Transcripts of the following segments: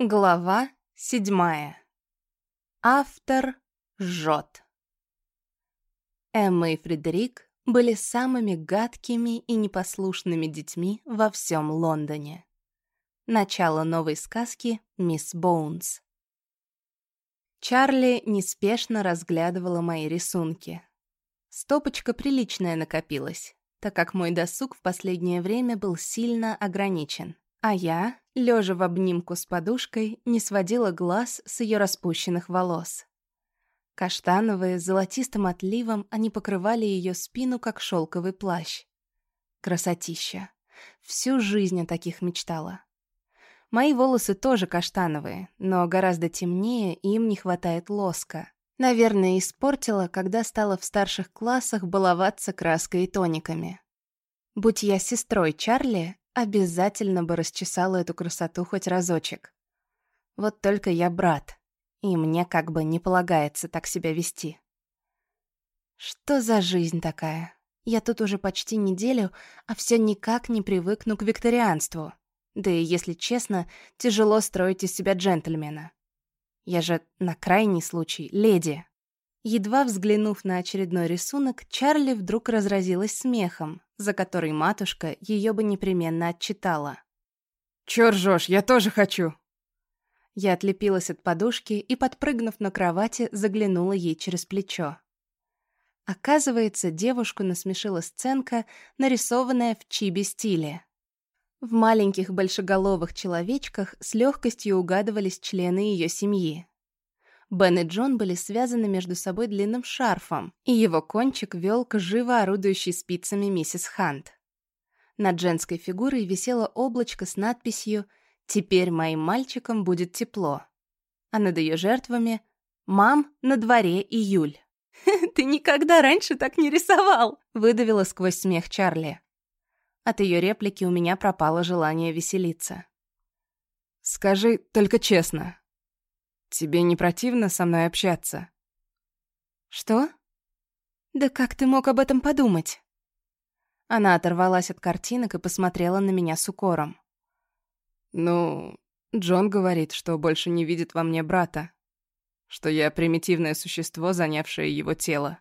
Глава седьмая. Автор жжет. Эмма и Фредерик были самыми гадкими и непослушными детьми во всем Лондоне. Начало новой сказки «Мисс Боунс». Чарли неспешно разглядывала мои рисунки. Стопочка приличная накопилась, так как мой досуг в последнее время был сильно ограничен. А я, лежа в обнимку с подушкой, не сводила глаз с ее распущенных волос. Каштановые, золотистым отливом, они покрывали ее спину, как шелковый плащ. Красотища. Всю жизнь о таких мечтала. Мои волосы тоже каштановые, но гораздо темнее, и им не хватает лоска. Наверное, испортила, когда стала в старших классах баловаться краской и тониками. Будь я сестрой Чарли, Обязательно бы расчесала эту красоту хоть разочек. Вот только я брат, и мне как бы не полагается так себя вести. Что за жизнь такая? Я тут уже почти неделю, а все никак не привыкну к викторианству. Да и, если честно, тяжело строить из себя джентльмена. Я же на крайний случай леди. Едва взглянув на очередной рисунок, Чарли вдруг разразилась смехом, за который матушка ее бы непременно отчитала. «Чё ржёшь? Я тоже хочу!» Я отлепилась от подушки и, подпрыгнув на кровати, заглянула ей через плечо. Оказывается, девушку насмешила сценка, нарисованная в чиби-стиле. В маленьких большеголовых человечках с легкостью угадывались члены ее семьи. Бен и Джон были связаны между собой длинным шарфом, и его кончик вел к живо орудующей спицами миссис Хант. Над женской фигурой висело облачко с надписью «Теперь моим мальчикам будет тепло», а над ее жертвами «Мам, на дворе июль». «Ты никогда раньше так не рисовал!» — выдавила сквозь смех Чарли. От ее реплики у меня пропало желание веселиться. «Скажи только честно, Тебе не противно со мной общаться?» «Что? Да как ты мог об этом подумать?» Она оторвалась от картинок и посмотрела на меня с укором. «Ну, Джон говорит, что больше не видит во мне брата, что я примитивное существо, занявшее его тело».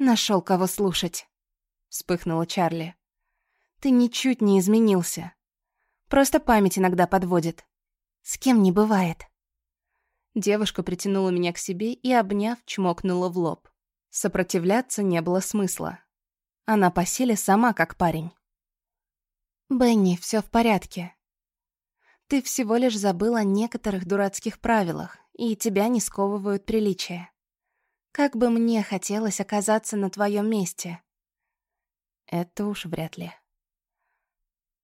Нашел кого слушать», — вспыхнула Чарли. «Ты ничуть не изменился. Просто память иногда подводит. С кем не бывает». Девушка притянула меня к себе и, обняв, чмокнула в лоб. Сопротивляться не было смысла. Она по силе сама как парень. «Бенни, все в порядке. Ты всего лишь забыл о некоторых дурацких правилах, и тебя не сковывают приличия. Как бы мне хотелось оказаться на твоем месте». Это уж вряд ли.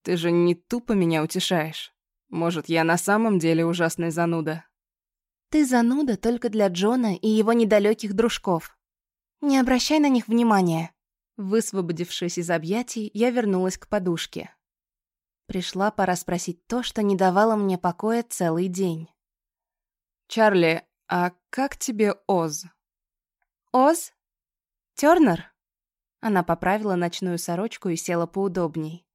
«Ты же не тупо меня утешаешь. Может, я на самом деле ужасный зануда?» Ты зануда только для Джона и его недалеких дружков. Не обращай на них внимания. Высвободившись из объятий, я вернулась к подушке. Пришла пора спросить то, что не давало мне покоя целый день. «Чарли, а как тебе Оз?» «Оз? Тёрнер?» Она поправила ночную сорочку и села поудобней.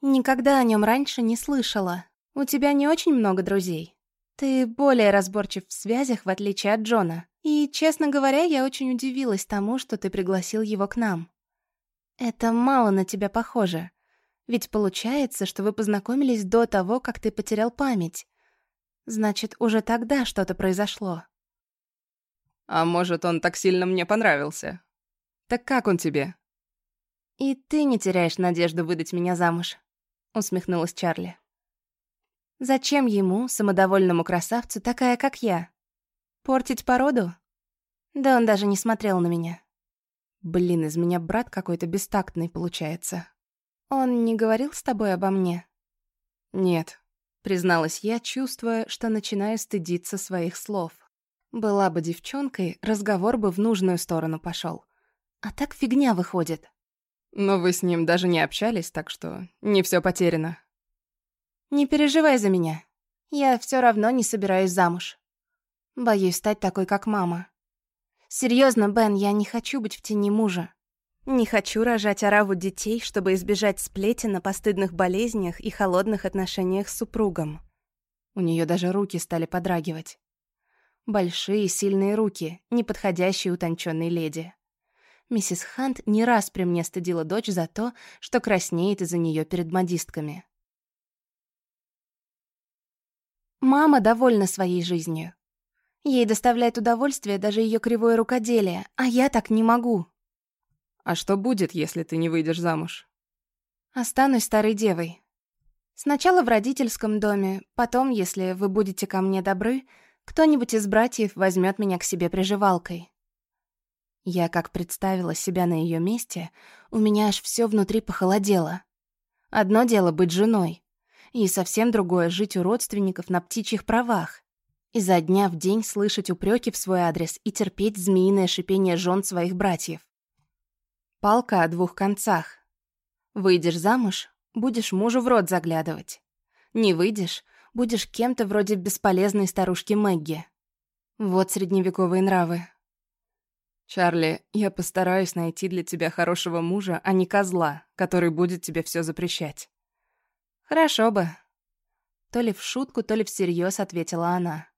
«Никогда о нем раньше не слышала. У тебя не очень много друзей?» Ты более разборчив в связях, в отличие от Джона. И, честно говоря, я очень удивилась тому, что ты пригласил его к нам. Это мало на тебя похоже. Ведь получается, что вы познакомились до того, как ты потерял память. Значит, уже тогда что-то произошло. А может, он так сильно мне понравился? Так как он тебе? И ты не теряешь надежду выдать меня замуж, усмехнулась Чарли. Зачем ему, самодовольному красавцу, такая, как я? Портить породу? Да он даже не смотрел на меня. Блин, из меня брат какой-то бестактный получается. Он не говорил с тобой обо мне? Нет, призналась я, чувствуя, что начинаю стыдиться своих слов. Была бы девчонкой, разговор бы в нужную сторону пошел. А так фигня выходит. Но вы с ним даже не общались, так что не все потеряно. Не переживай за меня. Я все равно не собираюсь замуж. Боюсь стать такой, как мама. Серьезно, Бен, я не хочу быть в тени мужа. Не хочу рожать ораву детей, чтобы избежать сплетен о постыдных болезнях и холодных отношениях с супругом. У нее даже руки стали подрагивать. Большие, сильные руки, не подходящие утонченной леди. Миссис Хант не раз при мне стыдила дочь за то, что краснеет из-за нее перед модистками. Мама довольна своей жизнью. Ей доставляет удовольствие даже ее кривое рукоделие, а я так не могу. А что будет, если ты не выйдешь замуж? Останусь старой девой. Сначала в родительском доме, потом, если вы будете ко мне добры, кто-нибудь из братьев возьмет меня к себе приживалкой. Я как представила себя на ее месте, у меня аж все внутри похолодело. Одно дело быть женой, и совсем другое — жить у родственников на птичьих правах. Изо дня в день слышать упреки в свой адрес и терпеть змеиное шипение жен своих братьев. Палка о двух концах. Выйдешь замуж — будешь мужу в рот заглядывать. Не выйдешь — будешь кем-то вроде бесполезной старушки Мэгги. Вот средневековые нравы. «Чарли, я постараюсь найти для тебя хорошего мужа, а не козла, который будет тебе все запрещать». «Хорошо бы». То ли в шутку, то ли всерьез ответила она.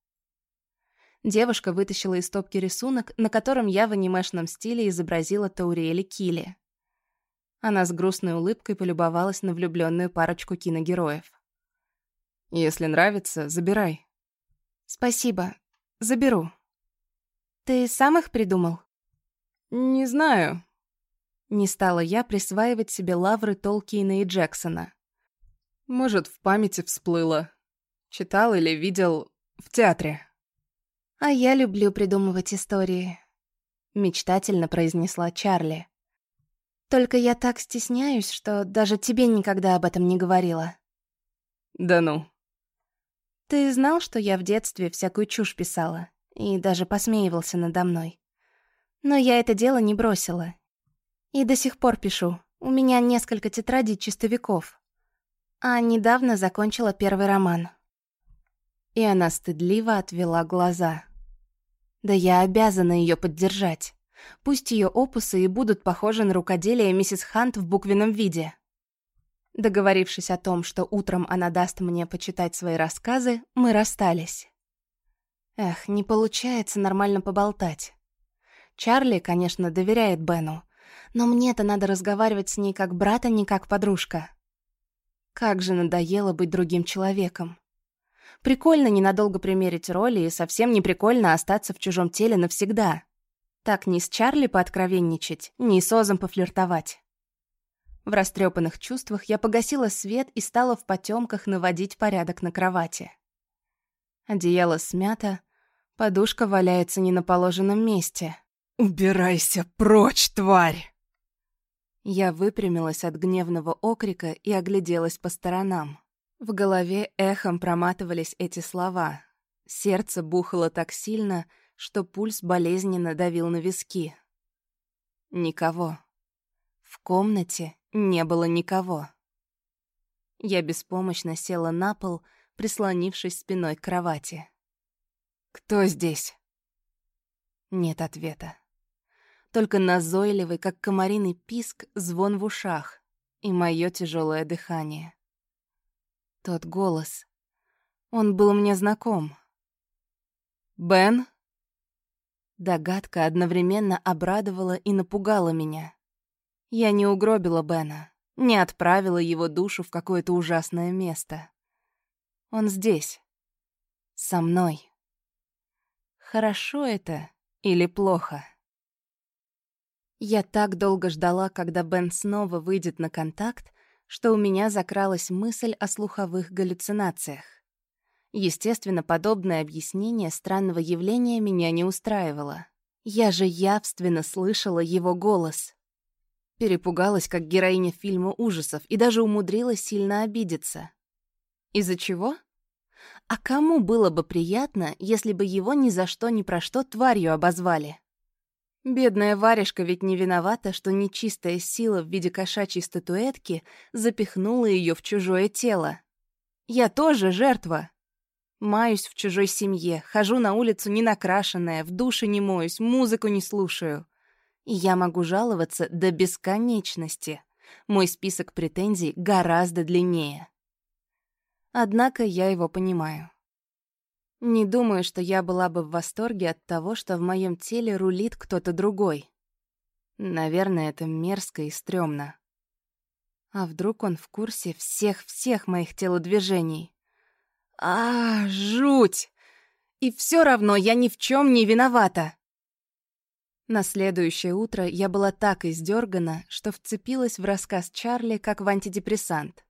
Девушка вытащила из стопки рисунок, на котором я в анимешном стиле изобразила Тауриэли Килли. Она с грустной улыбкой полюбовалась на влюбленную парочку киногероев. «Если нравится, забирай». «Спасибо. Заберу». «Ты сам их придумал?» «Не знаю». Не стала я присваивать себе лавры Толкиена и Джексона. Может, в памяти всплыло. Читал или видел в театре. «А я люблю придумывать истории», — мечтательно произнесла Чарли. «Только я так стесняюсь, что даже тебе никогда об этом не говорила». «Да ну». «Ты знал, что я в детстве всякую чушь писала и даже посмеивался надо мной? Но я это дело не бросила. И до сих пор пишу. У меня несколько тетрадей чистовиков, а недавно закончила первый роман. И она стыдливо отвела глаза. Да я обязана ее поддержать. Пусть ее опусы и будут похожи на рукоделие миссис Хант в буквенном виде. Договорившись о том, что утром она даст мне почитать свои рассказы, мы расстались. Эх, не получается нормально поболтать. Чарли, конечно, доверяет Бену, но мне-то надо разговаривать с ней как брат, а не как подружка. Как же надоело быть другим человеком. Прикольно ненадолго примерить роли и совсем не прикольно остаться в чужом теле навсегда. Так ни с Чарли пооткровенничать, ни с Озом пофлиртовать. В растрепанных чувствах я погасила свет и стала в потемках наводить порядок на кровати. Одеяло смято, подушка валяется не на положенном месте. «Убирайся прочь, тварь!» Я выпрямилась от гневного окрика и огляделась по сторонам. В голове эхом проматывались эти слова. Сердце бухало так сильно, что пульс болезненно давил на виски. Никого. В комнате не было никого. Я беспомощно села на пол, прислонившись спиной к кровати. «Кто здесь?» Нет ответа только назойливый, как комариный писк, звон в ушах и мое тяжелое дыхание. Тот голос. Он был мне знаком. «Бен?» Догадка одновременно обрадовала и напугала меня. Я не угробила Бена, не отправила его душу в какое-то ужасное место. Он здесь. Со мной. Хорошо это или плохо? Я так долго ждала, когда Бен снова выйдет на контакт, что у меня закралась мысль о слуховых галлюцинациях. Естественно, подобное объяснение странного явления меня не устраивало. Я же явственно слышала его голос. Перепугалась, как героиня фильма ужасов, и даже умудрилась сильно обидеться. Из-за чего? А кому было бы приятно, если бы его ни за что ни про что тварью обозвали? Бедная варежка ведь не виновата, что нечистая сила в виде кошачьей статуэтки запихнула ее в чужое тело. Я тоже жертва. Маюсь в чужой семье, хожу на улицу не накрашенная, в душе не моюсь, музыку не слушаю. И я могу жаловаться до бесконечности. Мой список претензий гораздо длиннее. Однако я его понимаю. Не думаю, что я была бы в восторге от того, что в моем теле рулит кто-то другой. Наверное, это мерзко и стрёмно. А вдруг он в курсе всех-всех моих телодвижений? А, жуть! И все равно я ни в чем не виновата. На следующее утро я была так издергана, что вцепилась в рассказ Чарли как в антидепрессант.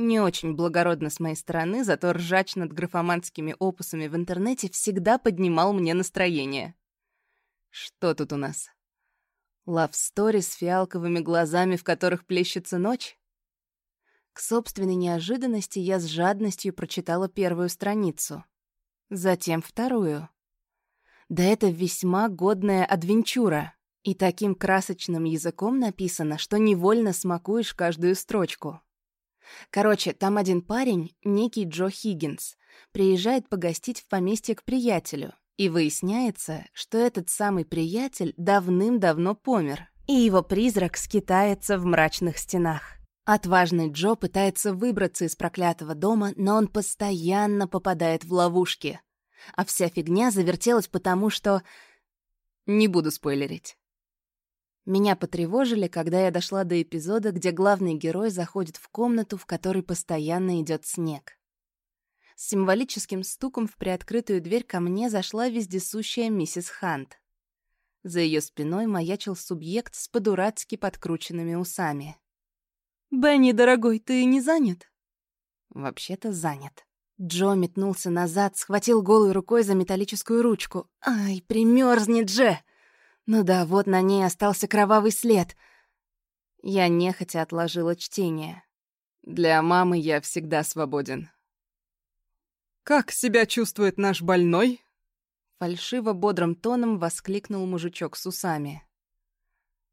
Не очень благородно с моей стороны, зато ржач над графоманскими опусами в интернете всегда поднимал мне настроение. Что тут у нас? Лав-стори с фиалковыми глазами, в которых плещется ночь? К собственной неожиданности я с жадностью прочитала первую страницу. Затем вторую. Да это весьма годная адвенчура. И таким красочным языком написано, что невольно смакуешь каждую строчку. Короче, там один парень, некий Джо Хиггинс, приезжает погостить в поместье к приятелю, и выясняется, что этот самый приятель давным-давно помер, и его призрак скитается в мрачных стенах. Отважный Джо пытается выбраться из проклятого дома, но он постоянно попадает в ловушки. А вся фигня завертелась потому, что... Не буду спойлерить. Меня потревожили, когда я дошла до эпизода, где главный герой заходит в комнату, в которой постоянно идет снег. С символическим стуком в приоткрытую дверь ко мне зашла вездесущая миссис Хант. За ее спиной маячил субъект с подурацки подкрученными усами. «Бенни, дорогой, ты не занят?» «Вообще-то занят». Джо метнулся назад, схватил голой рукой за металлическую ручку. «Ай, примерзнет же!» Ну да, вот на ней остался кровавый след. Я нехотя отложила чтение. Для мамы я всегда свободен. «Как себя чувствует наш больной?» Фальшиво-бодрым тоном воскликнул мужичок с усами.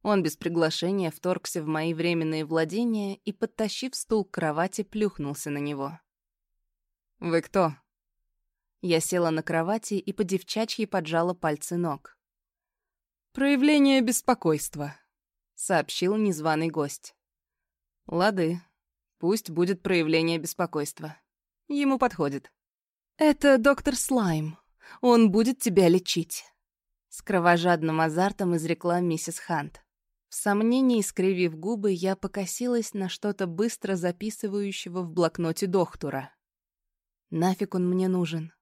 Он без приглашения вторгся в мои временные владения и, подтащив стул к кровати, плюхнулся на него. «Вы кто?» Я села на кровати и по девчачьи поджала пальцы ног. «Проявление беспокойства», — сообщил незваный гость. «Лады. Пусть будет проявление беспокойства. Ему подходит». «Это доктор Слайм. Он будет тебя лечить», — с кровожадным азартом изрекла миссис Хант. В сомнении, скривив губы, я покосилась на что-то быстро записывающего в блокноте доктора. «Нафиг он мне нужен?»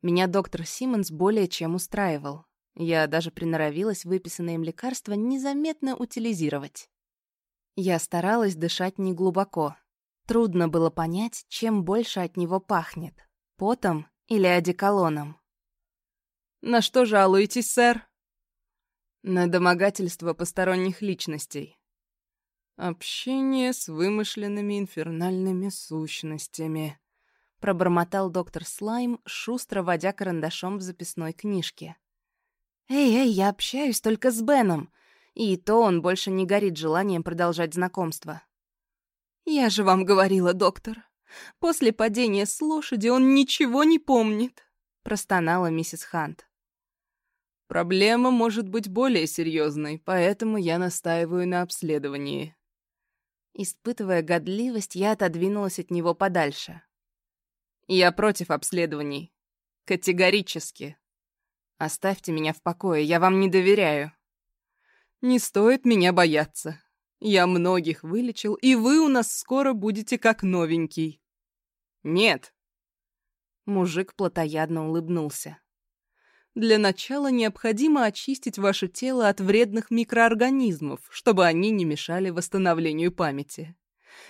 Меня доктор Симмонс более чем устраивал. Я даже приноровилась выписанное им лекарство незаметно утилизировать. Я старалась дышать неглубоко. Трудно было понять, чем больше от него пахнет — потом или одеколоном. «На что жалуетесь, сэр?» «На домогательство посторонних личностей. Общение с вымышленными инфернальными сущностями», — пробормотал доктор Слайм, шустро водя карандашом в записной книжке. «Эй, эй, я общаюсь только с Беном!» И то он больше не горит желанием продолжать знакомство. «Я же вам говорила, доктор. После падения с лошади он ничего не помнит», — простонала миссис Хант. «Проблема может быть более серьезной, поэтому я настаиваю на обследовании». Испытывая годливость, я отодвинулась от него подальше. «Я против обследований. Категорически», Оставьте меня в покое, я вам не доверяю. Не стоит меня бояться. Я многих вылечил, и вы у нас скоро будете как новенький. Нет. Мужик плотоядно улыбнулся. Для начала необходимо очистить ваше тело от вредных микроорганизмов, чтобы они не мешали восстановлению памяти.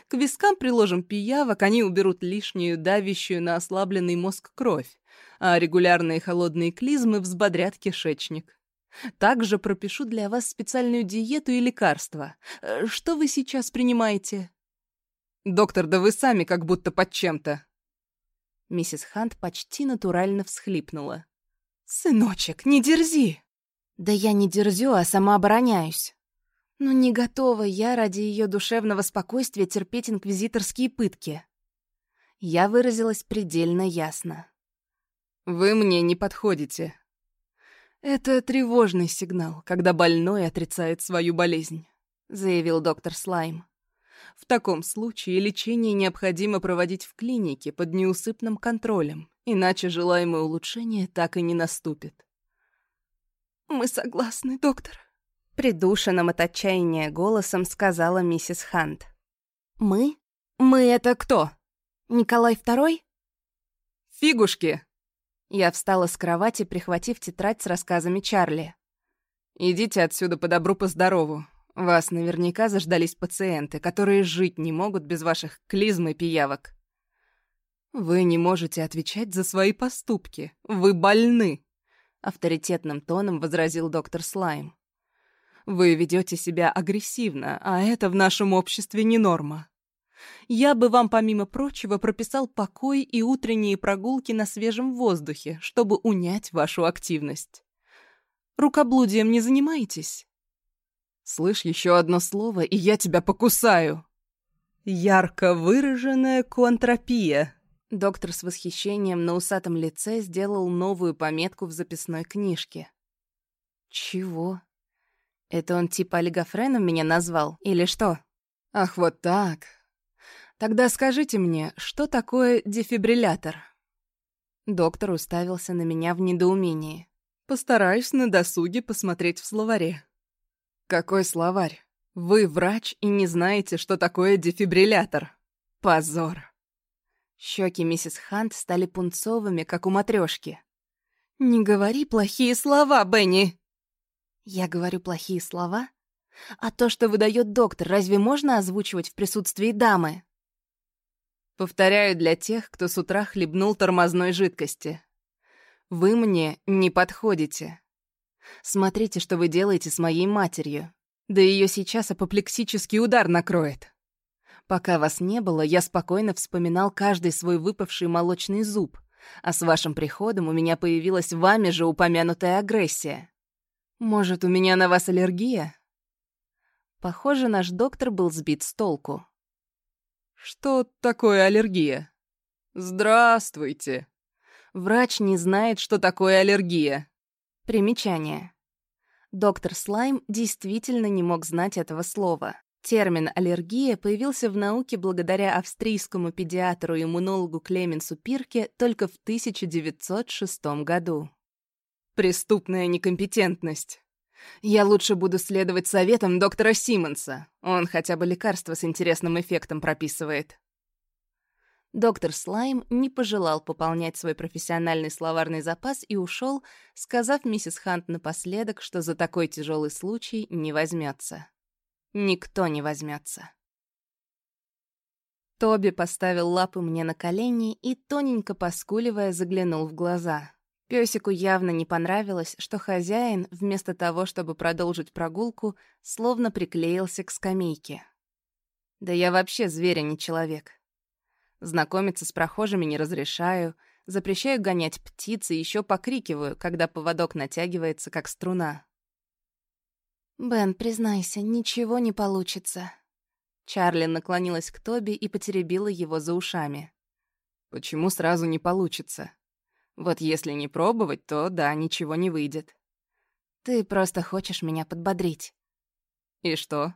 К вискам приложим пиявок, они уберут лишнюю, давящую на ослабленный мозг кровь а регулярные холодные клизмы взбодрят кишечник. Также пропишу для вас специальную диету и лекарства. Э, что вы сейчас принимаете? Доктор, да вы сами как будто под чем-то. Миссис Хант почти натурально всхлипнула. «Сыночек, не дерзи!» «Да я не дерзю, а сама обороняюсь. Но не готова я ради ее душевного спокойствия терпеть инквизиторские пытки». Я выразилась предельно ясно. Вы мне не подходите. Это тревожный сигнал, когда больной отрицает свою болезнь, заявил доктор Слайм. В таком случае лечение необходимо проводить в клинике под неусыпным контролем иначе желаемое улучшение так и не наступит. «Мы согласны, доктор», — придушенным от отчаяния голосом сказала миссис Хант. «Мы? Мы это кто? Николай Второй?» «Фигушки!» Я встала с кровати, прихватив тетрадь с рассказами Чарли. «Идите отсюда по добру, по здорову. Вас наверняка заждались пациенты, которые жить не могут без ваших клизм и пиявок. Вы не можете отвечать за свои поступки. Вы больны!» Авторитетным тоном возразил доктор Слайм. «Вы ведете себя агрессивно, а это в нашем обществе не норма. Я бы вам, помимо прочего, прописал покой и утренние прогулки на свежем воздухе, чтобы унять вашу активность. Рукоблудием не занимаетесь? Слышь, еще одно слово, и я тебя покусаю. Ярко выраженная контропия. Доктор с восхищением на усатом лице сделал новую пометку в записной книжке. Чего? Это он типа олигофреном меня назвал, или что? Ах, вот так. Тогда скажите мне, что такое дефибриллятор? Доктор уставился на меня в недоумении. Постараюсь на досуге посмотреть в словаре. Какой словарь? Вы врач и не знаете, что такое дефибриллятор. Позор. Щеки миссис Хант стали пунцовыми, как у матрешки. «Не говори плохие слова, Бенни!» «Я говорю плохие слова? А то, что выдает доктор, разве можно озвучивать в присутствии дамы?» Повторяю для тех, кто с утра хлебнул тормозной жидкости. Вы мне не подходите. Смотрите, что вы делаете с моей матерью. Да ее сейчас апоплексический удар накроет. Пока вас не было, я спокойно вспоминал каждый свой выпавший молочный зуб, а с вашим приходом у меня появилась вами же упомянутая агрессия. Может, у меня на вас аллергия? Похоже, наш доктор был сбит с толку. «Что такое аллергия?» «Здравствуйте!» Врач не знает, что такое аллергия. Примечание. Доктор Слайм действительно не мог знать этого слова. Термин «аллергия» появился в науке благодаря австрийскому педиатру-иммунологу Клеменсу Пирке только в 1906 году. «Преступная некомпетентность», я лучше буду следовать советам доктора Симмонса. Он хотя бы лекарства с интересным эффектом прописывает. Доктор Слайм не пожелал пополнять свой профессиональный словарный запас и ушел, сказав миссис Хант напоследок, что за такой тяжелый случай не возьмется. Никто не возьмется. Тоби поставил лапы мне на колени и, тоненько поскуливая, заглянул в глаза. Пёсику явно не понравилось, что хозяин, вместо того, чтобы продолжить прогулку, словно приклеился к скамейке. Да я вообще зверь, а не человек. Знакомиться с прохожими не разрешаю, запрещаю гонять птиц и ещё покрикиваю, когда поводок натягивается, как струна. «Бен, признайся, ничего не получится». Чарли наклонилась к Тоби и потеребила его за ушами. «Почему сразу не получится?» Вот если не пробовать, то да, ничего не выйдет. Ты просто хочешь меня подбодрить. И что?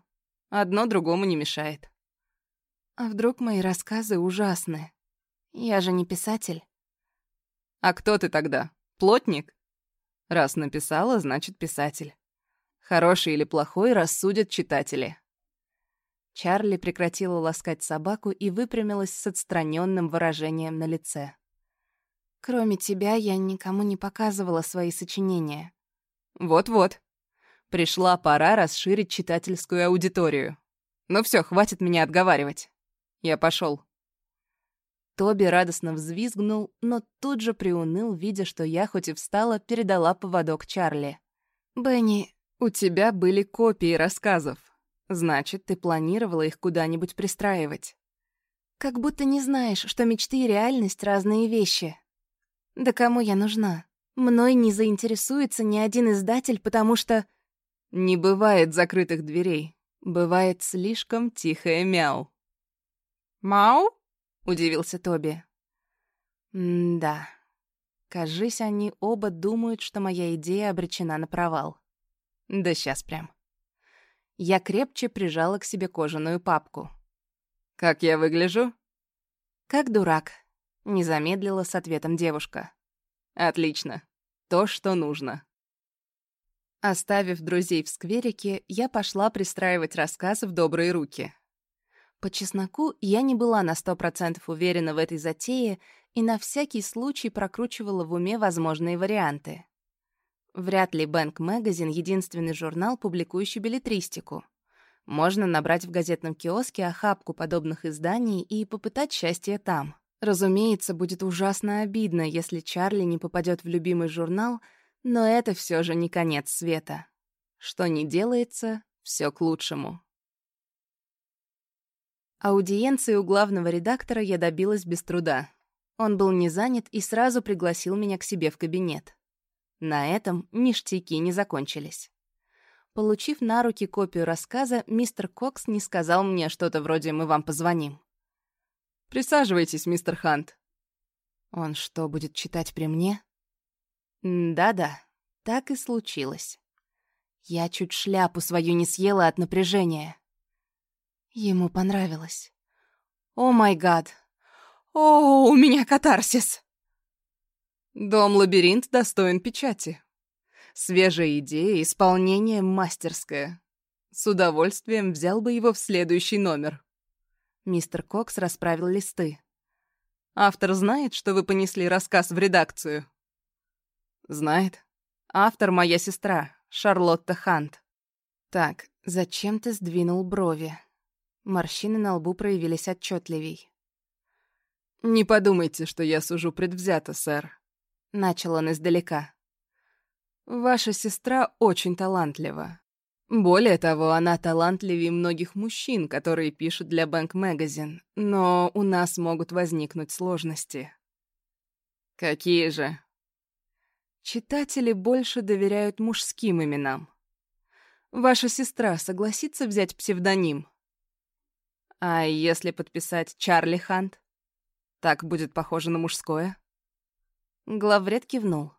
Одно другому не мешает. А вдруг мои рассказы ужасны? Я же не писатель. А кто ты тогда? Плотник? Раз написала, значит писатель. Хороший или плохой рассудят читатели. Чарли прекратила ласкать собаку и выпрямилась с отстраненным выражением на лице. Кроме тебя, я никому не показывала свои сочинения. Вот-вот. Пришла пора расширить читательскую аудиторию. Ну все, хватит меня отговаривать. Я пошел. Тоби радостно взвизгнул, но тут же приуныл, видя, что я, хоть и встала, передала поводок Чарли. «Бенни, у тебя были копии рассказов. Значит, ты планировала их куда-нибудь пристраивать». «Как будто не знаешь, что мечты и реальность — разные вещи», да кому я нужна? Мной не заинтересуется ни один издатель, потому что... Не бывает закрытых дверей. Бывает слишком тихое мяу. «Мау?» — удивился Тоби. «Да. Кажись, они оба думают, что моя идея обречена на провал. Да сейчас прям». Я крепче прижала к себе кожаную папку. «Как я выгляжу?» «Как дурак», Не замедлила с ответом девушка. «Отлично. То, что нужно». Оставив друзей в скверике, я пошла пристраивать рассказ в добрые руки. По чесноку, я не была на сто процентов уверена в этой затее и на всякий случай прокручивала в уме возможные варианты. Вряд ли Бэнк Магазин — единственный журнал, публикующий билетристику. Можно набрать в газетном киоске охапку подобных изданий и попытать счастье там. Разумеется, будет ужасно обидно, если Чарли не попадет в любимый журнал — но это все же не конец света. Что не делается, все к лучшему. Аудиенции у главного редактора я добилась без труда. Он был не занят и сразу пригласил меня к себе в кабинет. На этом ништяки не закончились. Получив на руки копию рассказа, мистер Кокс не сказал мне что-то вроде «мы вам позвоним». «Присаживайтесь, мистер Хант». «Он что, будет читать при мне?» Да-да, так и случилось. Я чуть шляпу свою не съела от напряжения. Ему понравилось. О май гад. О, у меня катарсис. Дом-лабиринт достоин печати. Свежая идея, исполнение мастерское. С удовольствием взял бы его в следующий номер. Мистер Кокс расправил листы. Автор знает, что вы понесли рассказ в редакцию? Знает. Автор моя сестра, Шарлотта Хант. Так, зачем ты сдвинул брови? Морщины на лбу проявились отчетливей. «Не подумайте, что я сужу предвзято, сэр», — начал он издалека. «Ваша сестра очень талантлива. Более того, она талантливее многих мужчин, которые пишут для Бэнк Магазин, но у нас могут возникнуть сложности». «Какие же?» Читатели больше доверяют мужским именам. Ваша сестра согласится взять псевдоним? А если подписать Чарли Хант? Так будет похоже на мужское? Главред кивнул.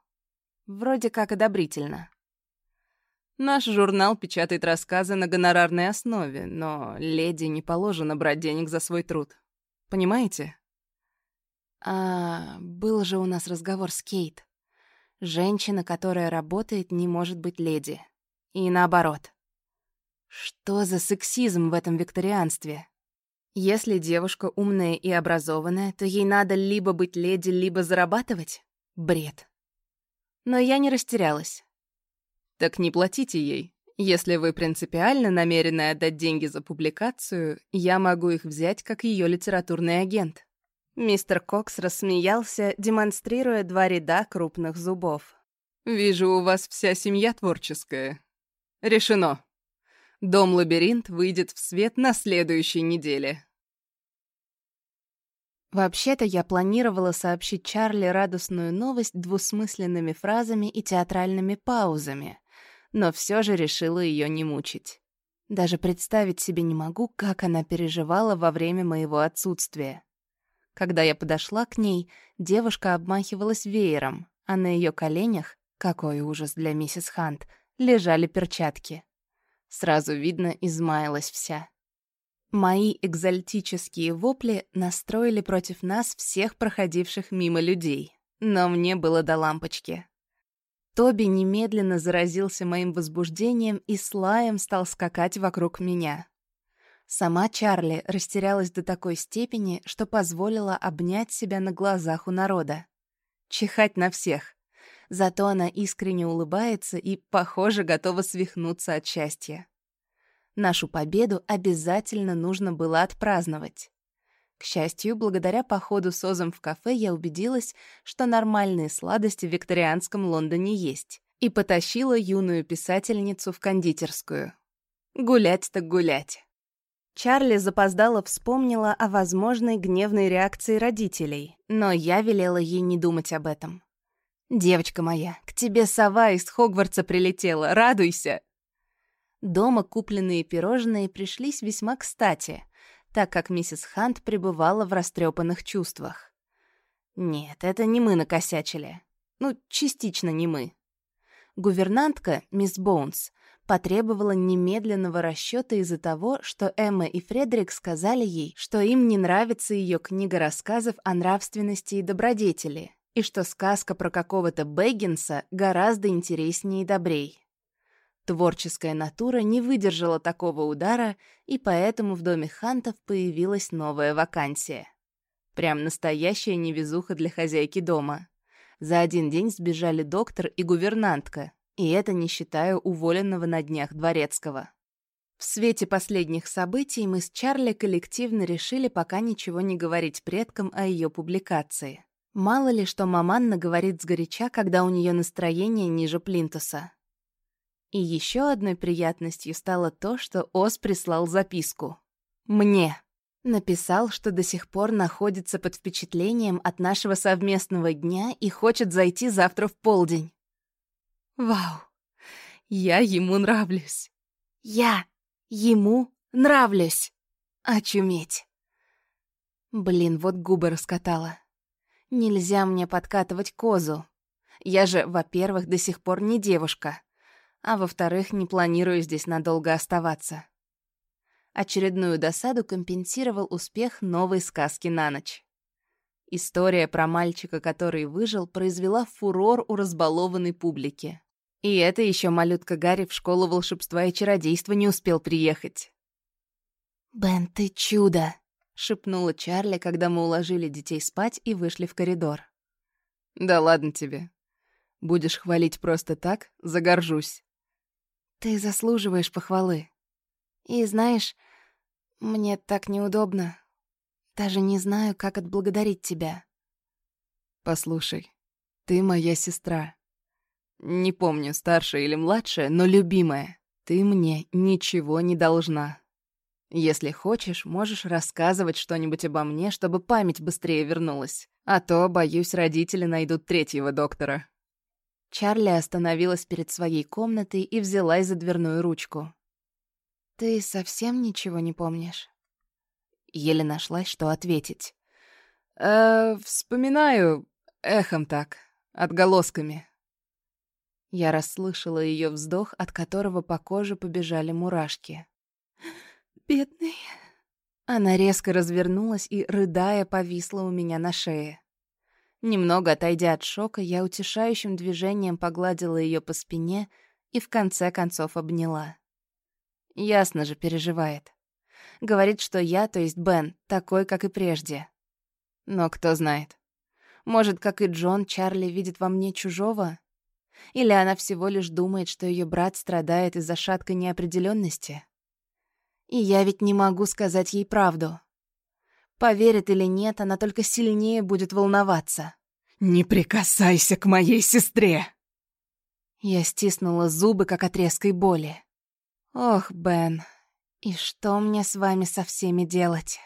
Вроде как одобрительно. Наш журнал печатает рассказы на гонорарной основе, но леди не положено брать денег за свой труд. Понимаете? А, был же у нас разговор с Кейт. Женщина, которая работает, не может быть леди. И наоборот. Что за сексизм в этом викторианстве? Если девушка умная и образованная, то ей надо либо быть леди, либо зарабатывать? Бред. Но я не растерялась. Так не платите ей. Если вы принципиально намерены отдать деньги за публикацию, я могу их взять как ее литературный агент. Мистер Кокс рассмеялся, демонстрируя два ряда крупных зубов. «Вижу, у вас вся семья творческая. Решено. Дом-лабиринт выйдет в свет на следующей неделе». Вообще-то я планировала сообщить Чарли радостную новость двусмысленными фразами и театральными паузами, но все же решила ее не мучить. Даже представить себе не могу, как она переживала во время моего отсутствия. Когда я подошла к ней, девушка обмахивалась веером, а на ее коленях, какой ужас для миссис Хант, лежали перчатки. Сразу видно, измаялась вся. Мои экзальтические вопли настроили против нас всех проходивших мимо людей, но мне было до лампочки. Тоби немедленно заразился моим возбуждением и с лаем стал скакать вокруг меня. Сама Чарли растерялась до такой степени, что позволила обнять себя на глазах у народа. Чихать на всех. Зато она искренне улыбается и, похоже, готова свихнуться от счастья. Нашу победу обязательно нужно было отпраздновать. К счастью, благодаря походу с Озом в кафе я убедилась, что нормальные сладости в викторианском Лондоне есть, и потащила юную писательницу в кондитерскую. Гулять так гулять. Чарли запоздало вспомнила о возможной гневной реакции родителей, но я велела ей не думать об этом. «Девочка моя, к тебе сова из Хогвартса прилетела, радуйся!» Дома купленные пирожные пришлись весьма кстати, так как миссис Хант пребывала в растрепанных чувствах. Нет, это не мы накосячили. Ну, частично не мы. Гувернантка, мисс Боунс, потребовала немедленного расчета из-за того, что Эмма и Фредерик сказали ей, что им не нравится ее книга рассказов о нравственности и добродетели, и что сказка про какого-то Бэггинса гораздо интереснее и добрей. Творческая натура не выдержала такого удара, и поэтому в доме Хантов появилась новая вакансия. Прям настоящая невезуха для хозяйки дома. За один день сбежали доктор и гувернантка, и это не считая уволенного на днях дворецкого. В свете последних событий мы с Чарли коллективно решили пока ничего не говорить предкам о ее публикации. Мало ли, что маман говорит сгоряча, когда у нее настроение ниже плинтуса. И еще одной приятностью стало то, что Ос прислал записку. Мне. Написал, что до сих пор находится под впечатлением от нашего совместного дня и хочет зайти завтра в полдень. Вау, я ему нравлюсь. Я ему нравлюсь. Очуметь. Блин, вот губы раскатала. Нельзя мне подкатывать козу. Я же, во-первых, до сих пор не девушка, а во-вторых, не планирую здесь надолго оставаться. Очередную досаду компенсировал успех новой сказки на ночь. История про мальчика, который выжил, произвела фурор у разбалованной публики. И это еще малютка Гарри в школу волшебства и чародейства не успел приехать. «Бен, ты чудо!» — шепнула Чарли, когда мы уложили детей спать и вышли в коридор. «Да ладно тебе. Будешь хвалить просто так, загоржусь». «Ты заслуживаешь похвалы. И знаешь, мне так неудобно. Даже не знаю, как отблагодарить тебя». «Послушай, ты моя сестра. Не помню, старшая или младшая, но любимая. Ты мне ничего не должна. Если хочешь, можешь рассказывать что-нибудь обо мне, чтобы память быстрее вернулась. А то, боюсь, родители найдут третьего доктора». Чарли остановилась перед своей комнатой и взялась за дверную ручку. «Ты совсем ничего не помнишь?» Еле нашлась, что ответить. «Э, вспоминаю эхом так, отголосками. Я расслышала ее вздох, от которого по коже побежали мурашки. «Бедный...» Она резко развернулась и, рыдая, повисла у меня на шее. Немного отойдя от шока, я утешающим движением погладила ее по спине и в конце концов обняла. Ясно же переживает. Говорит, что я, то есть Бен, такой, как и прежде. Но кто знает. Может, как и Джон, Чарли видит во мне чужого? Или она всего лишь думает, что ее брат страдает из-за шаткой неопределенности? И я ведь не могу сказать ей правду. Поверит или нет, она только сильнее будет волноваться. «Не прикасайся к моей сестре!» Я стиснула зубы, как от резкой боли. «Ох, Бен, и что мне с вами со всеми делать?»